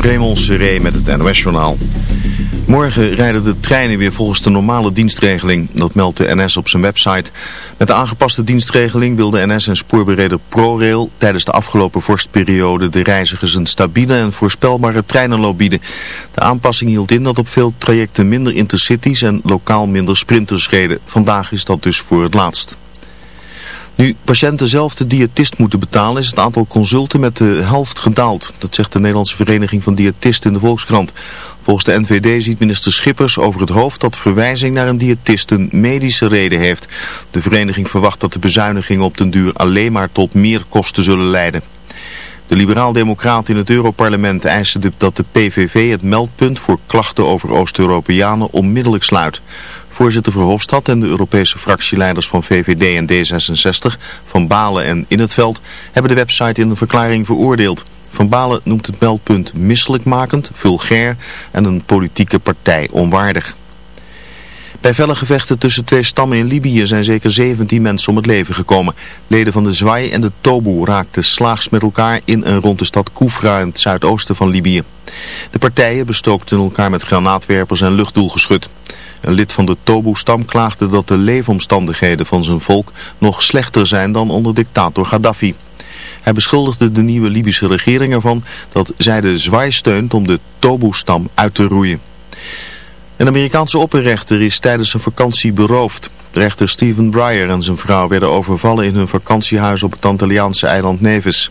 Raymond Seré met het NOS-journaal. Morgen rijden de treinen weer volgens de normale dienstregeling. Dat meldt de NS op zijn website. Met de aangepaste dienstregeling wil de NS en spoorbereder ProRail tijdens de afgelopen vorstperiode de reizigers een stabiele en voorspelbare treinenloop bieden. De aanpassing hield in dat op veel trajecten minder intercities en lokaal minder sprinters reden. Vandaag is dat dus voor het laatst. Nu patiënten zelf de diëtist moeten betalen is het aantal consulten met de helft gedaald. Dat zegt de Nederlandse Vereniging van Diëtisten in de Volkskrant. Volgens de NVD ziet minister Schippers over het hoofd dat verwijzing naar een diëtist een medische reden heeft. De vereniging verwacht dat de bezuinigingen op den duur alleen maar tot meer kosten zullen leiden. De liberaal-democraten in het Europarlement eisen dat de PVV het meldpunt voor klachten over Oost-Europeanen onmiddellijk sluit. Voorzitter Verhofstadt en de Europese fractieleiders van VVD en D66, Van Balen en In het Veld, hebben de website in een verklaring veroordeeld. Van Balen noemt het meldpunt misselijkmakend, vulgair en een politieke partij onwaardig. Bij felle gevechten tussen twee stammen in Libië zijn zeker 17 mensen om het leven gekomen. Leden van de Zwai en de Tobu raakten slaags met elkaar in en rond de stad Koufra in het zuidoosten van Libië. De partijen bestookten elkaar met granaatwerpers en luchtdoelgeschut. Een lid van de Tobu-stam klaagde dat de leefomstandigheden van zijn volk nog slechter zijn dan onder dictator Gaddafi. Hij beschuldigde de nieuwe Libische regering ervan dat zij de zwaai steunt om de Tobu-stam uit te roeien. Een Amerikaanse opperrechter is tijdens een vakantie beroofd. Rechter Stephen Breyer en zijn vrouw werden overvallen in hun vakantiehuis op het Antilliaanse eiland Nevis.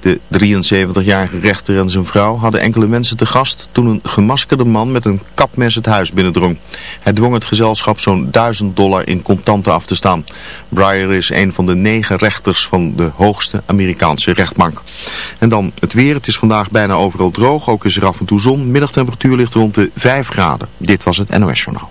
De 73-jarige rechter en zijn vrouw hadden enkele mensen te gast toen een gemaskerde man met een kapmes het huis binnendrong. Hij dwong het gezelschap zo'n 1000 dollar in contanten af te staan. Breyer is een van de negen rechters van de hoogste Amerikaanse rechtbank. En dan het weer. Het is vandaag bijna overal droog. Ook is er af en toe zon. Middagtemperatuur ligt rond de 5 graden. Dit was het NOS Journaal.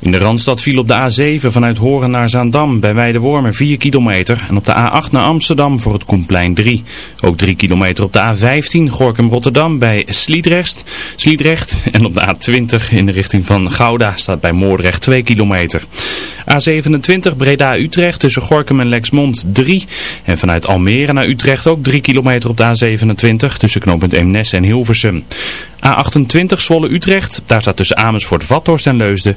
In de Randstad viel op de A7 vanuit Horen naar Zaandam bij Weidewormen 4 kilometer. En op de A8 naar Amsterdam voor het Koenplein 3. Ook 3 kilometer op de A15 Gorkum-Rotterdam bij Sliedrecht, Sliedrecht. En op de A20 in de richting van Gouda staat bij Moordrecht 2 kilometer. A27 Breda-Utrecht tussen Gorkum en Lexmond 3. En vanuit Almere naar Utrecht ook 3 kilometer op de A27 tussen knooppunt Eemnes en Hilversum. A28 Zwolle-Utrecht, daar staat tussen Amersfoort, Vathorst en Leusden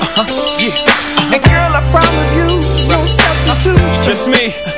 Uh-huh, yeah. And girl, I promise you, no substitute. Just me.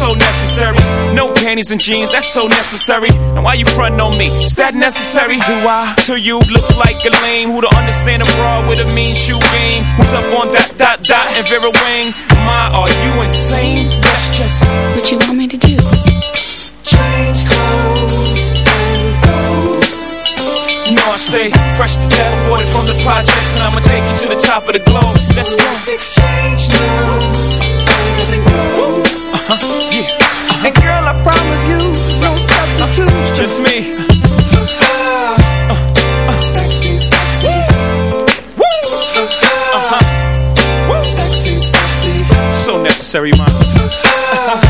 so necessary. No panties and jeans, that's so necessary. And why you frontin' on me? Is that necessary? Do I? To you look like a lame who don't understand a bra with a mean shoe game. Who's up on that dot dot and Vera Wang? My, are you insane? That's just what you want me to do. Change clothes and go. stay fresh to death, water from the projects, and I'ma take you to the top of the globe. Let's go. Let's exchange now. Just me. Uh, uh, sexy, sexy. Woo! Uh-huh. Woo. Sexy, sexy. So necessary, man.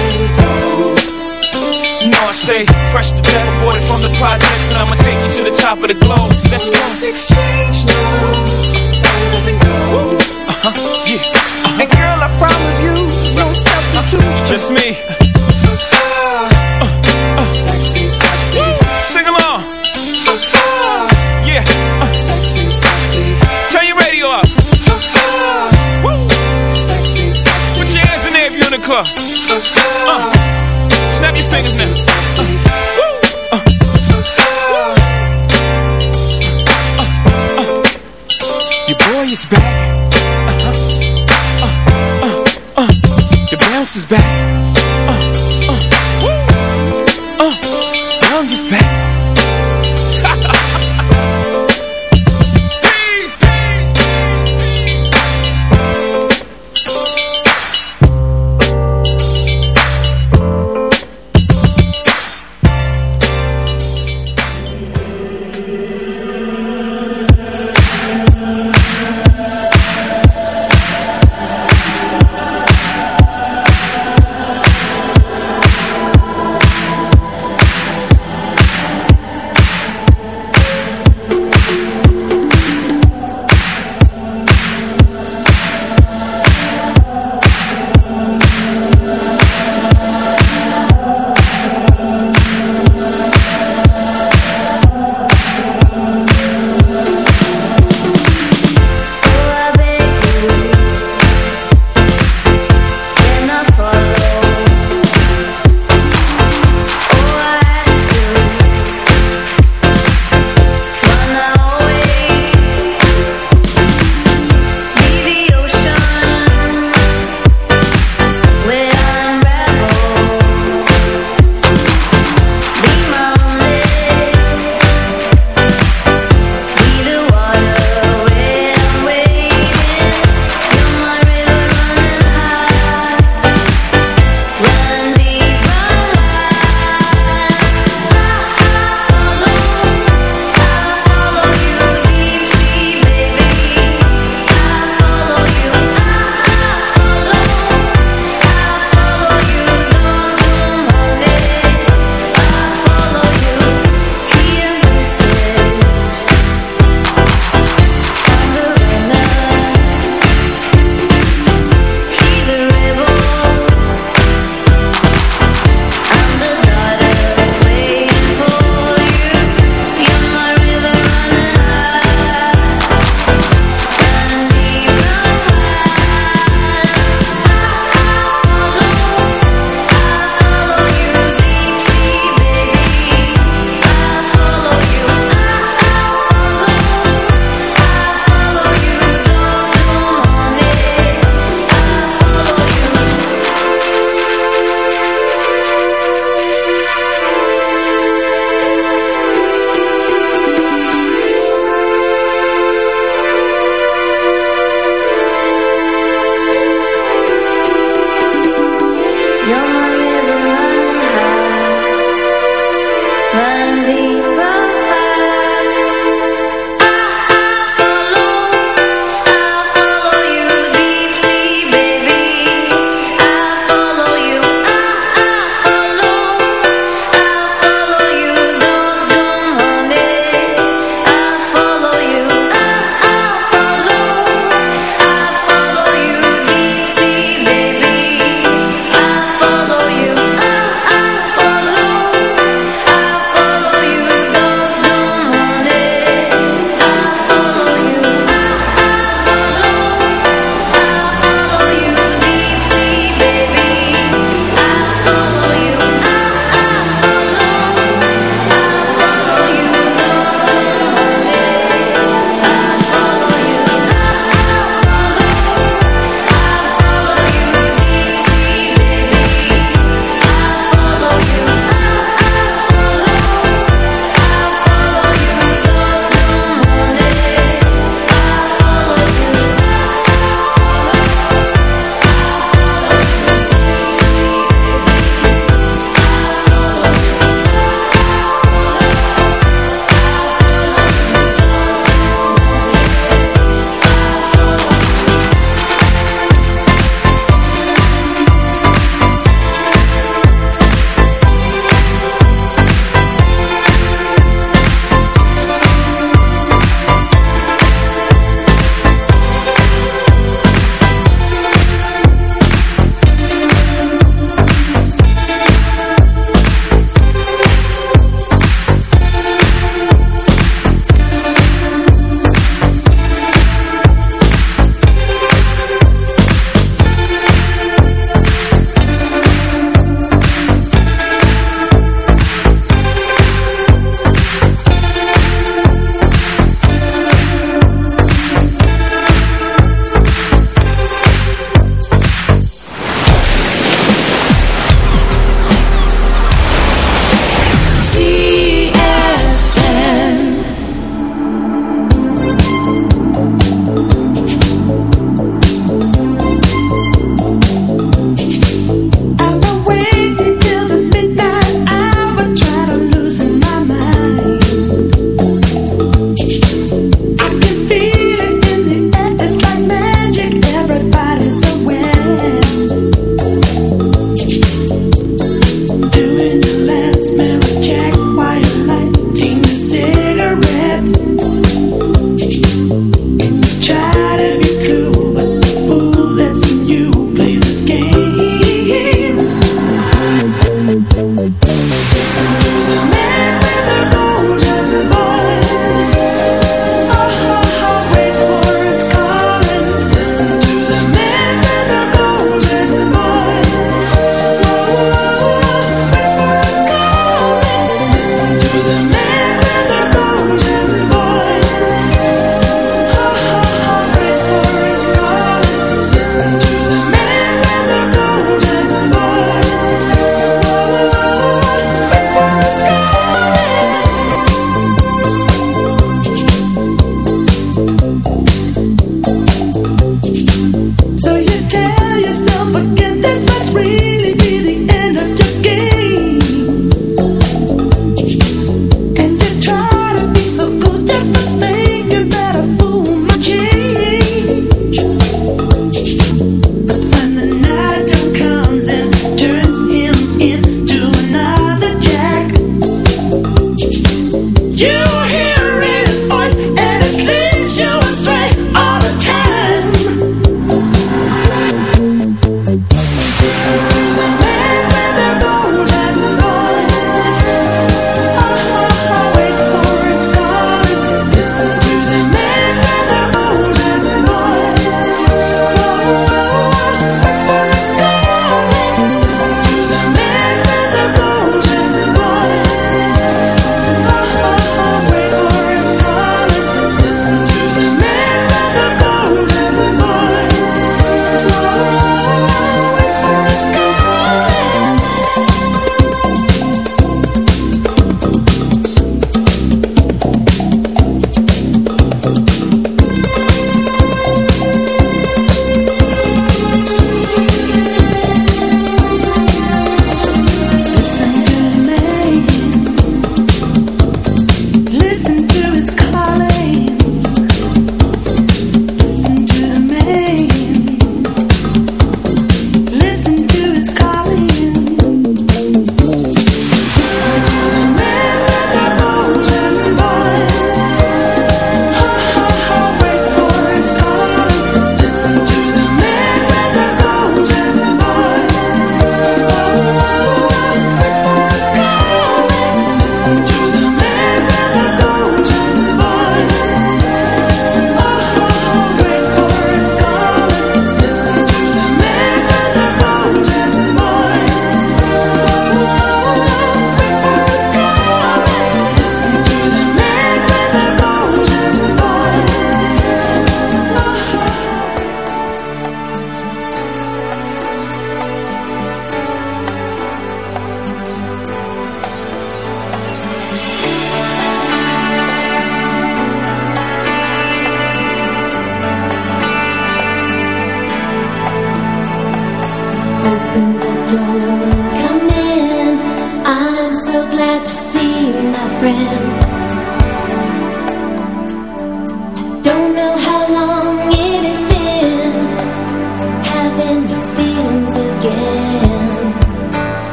I stay fresh to death, aborted from the projects, and I'ma take you to the top of the globe. Let's go. Let's exchange now. As it go. Uh-huh, yeah. And girl, I promise you, no substitute. Uh, just me. Uh, uh, sexy, sexy. Sing along. Uh-huh. Yeah. Uh, Sexy, sexy. turn your radio up. Uh-huh. Woo. Sexy, sexy. Put your hands in there if you're in the club. Uh-huh. Uh, snap your fingers now. Uh, your boy is back. Uh-huh. Uh, uh, uh. Your bounce is back.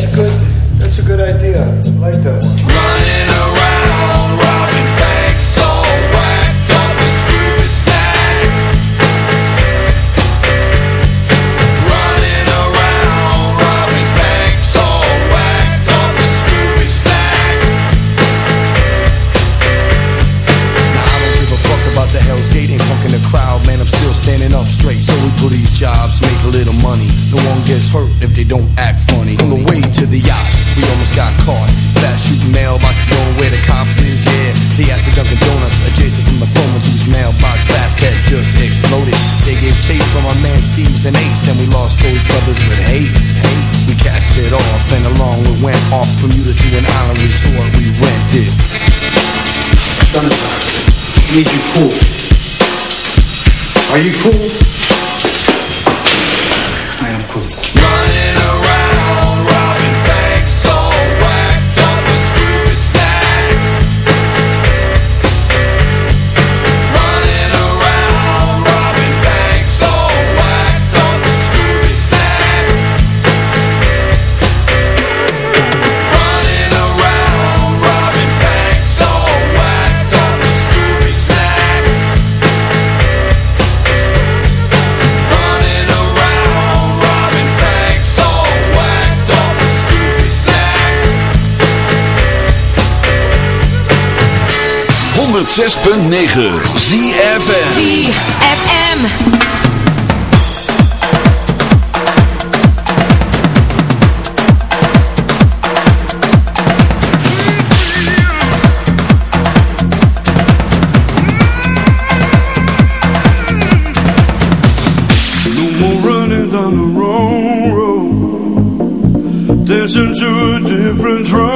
that's a good, that's a good idea. I like that one. don't act funny. On the way to the yacht, we almost got caught. Fast shooting mailbox, knowing where the cops is, yeah. They asked for Dunkin' Donuts, adjacent from the phone, whose mailbox fast had just exploded. They gave chase from our man Steve's and Ace, and we lost those brothers with haste. haste. We cast it off, and along we went off from Bermuda to an island resort we rented. Donuts. need you cool. Are you cool? 106.9 ZFM ZFM Down the wrong road. Dancing to a different road.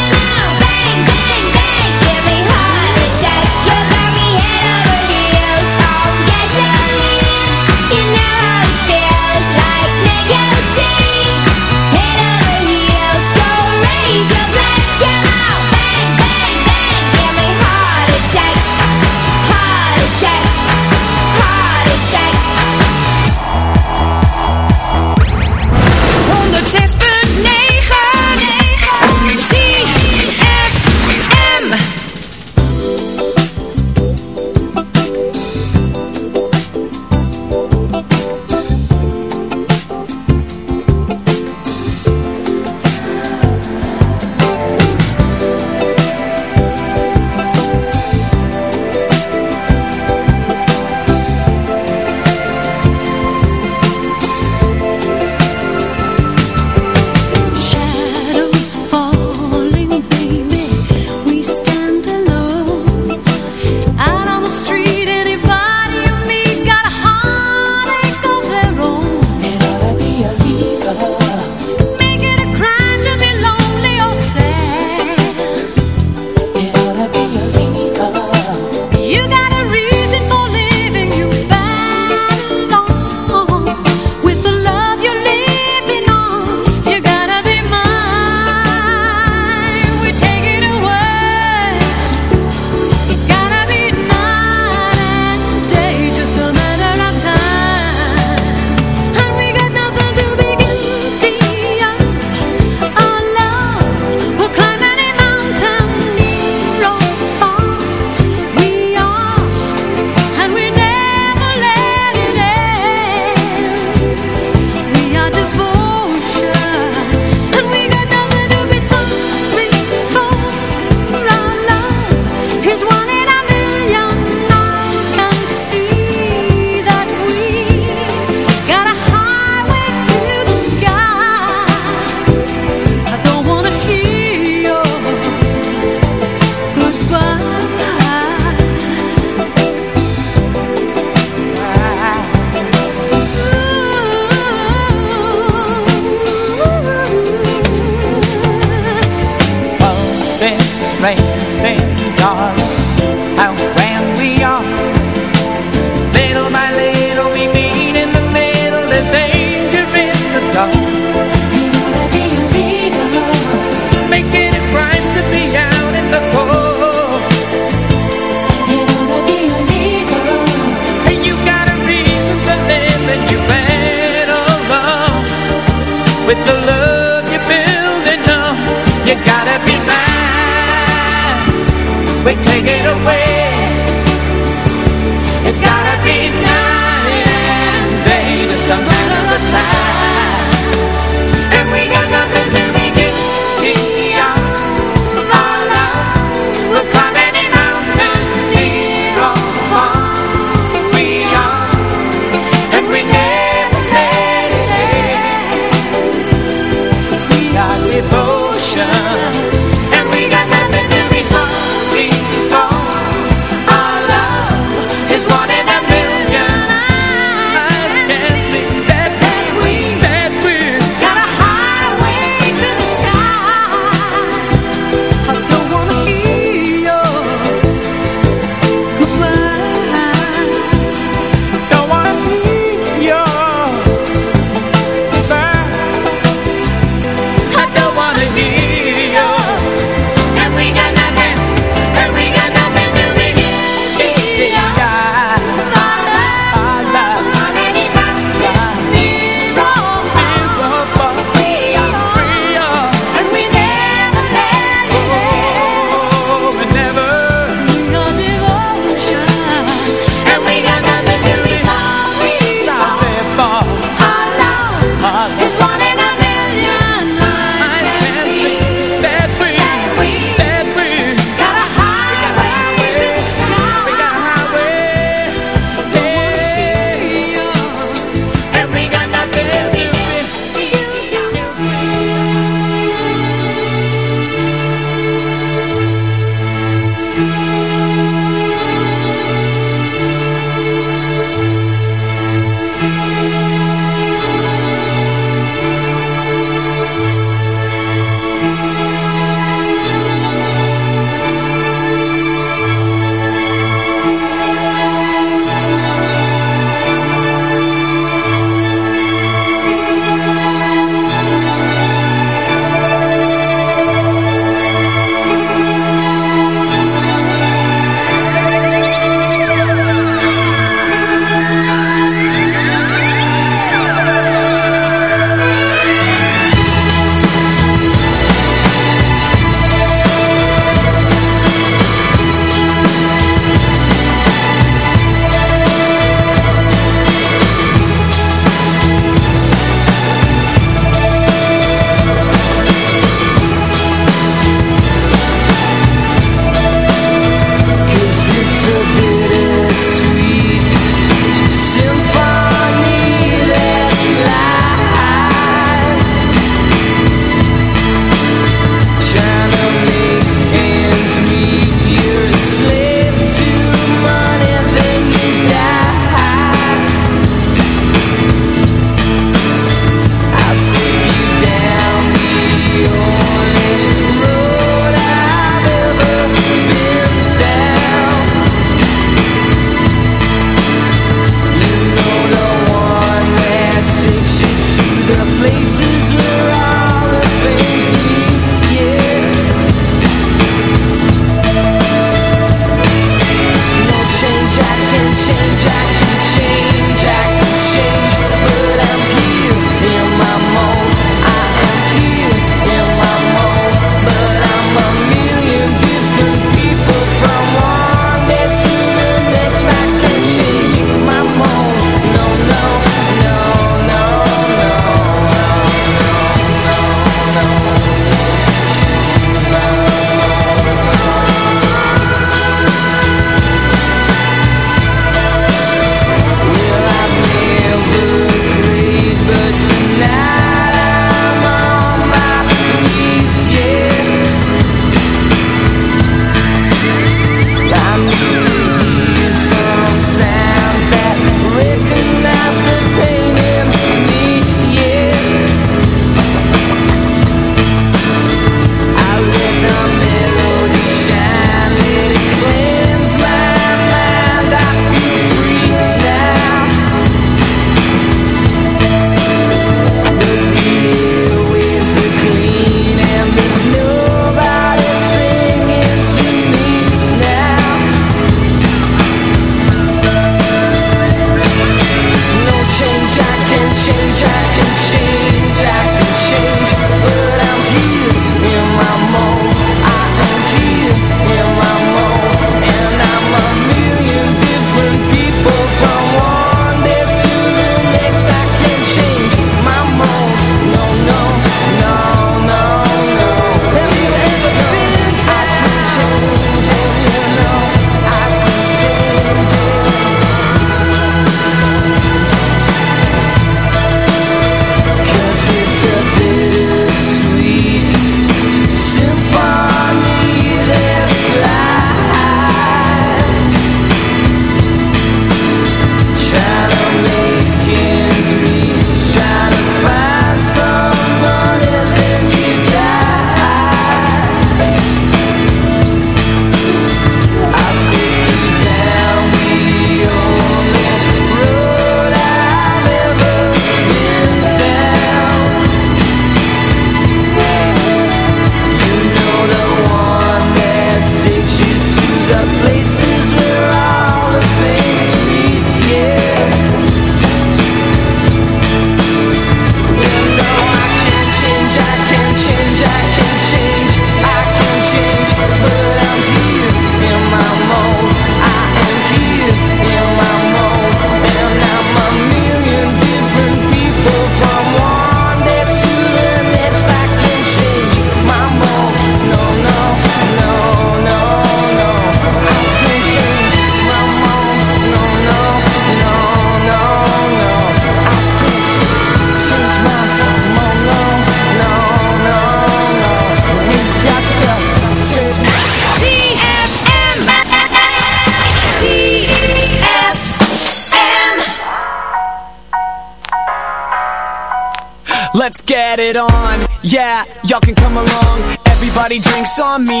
Get it on. Yeah, y'all can come along. Everybody drinks on me,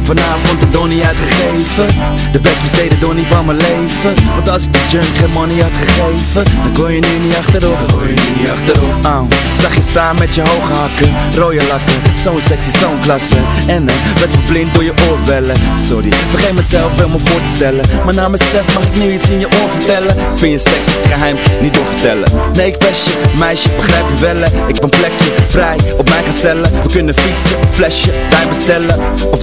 Vanavond de donnie uitgegeven. De best besteden donnie van mijn leven. Want als ik de junk geen money had gegeven Dan kon je nu niet achterop. Dan kon je nu niet achterop. Oh. Zag je staan met je hoge hakken. Rode lakken. Zo'n sexy, zo'n klasse. En uh, werd verblind door je oorbellen. Sorry, vergeet mezelf helemaal voor te stellen. Maar na mezelf mag ik nu iets in je oor vertellen. Vind je seks geheim, niet doorvertellen. Nee, ik pest je, meisje, begrijp je wel Ik ben plekje, vrij, op mijn gezellen. We kunnen fietsen, flesje, tijd bestellen. Of